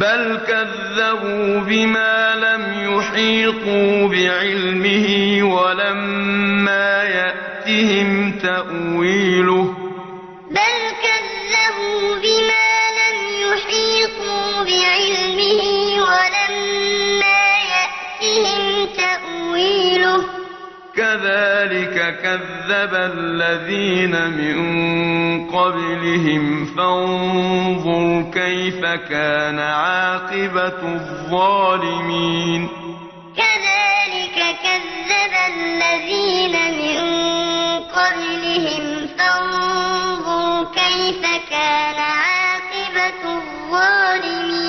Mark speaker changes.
Speaker 1: بل كذبوا بما لم يحيطوا بعلمه ولما يأتهم تأويله
Speaker 2: بل كذبوا بما لم يحيطوا بعلمه ولما يأتهم تأويله
Speaker 1: كذلك كذب الذين من قبلهم فانظر كيف كان عاقبة الظالمين.
Speaker 2: كذلك كذب الذين من قبلهم فانظر كيف كان عاقبة الظالمين.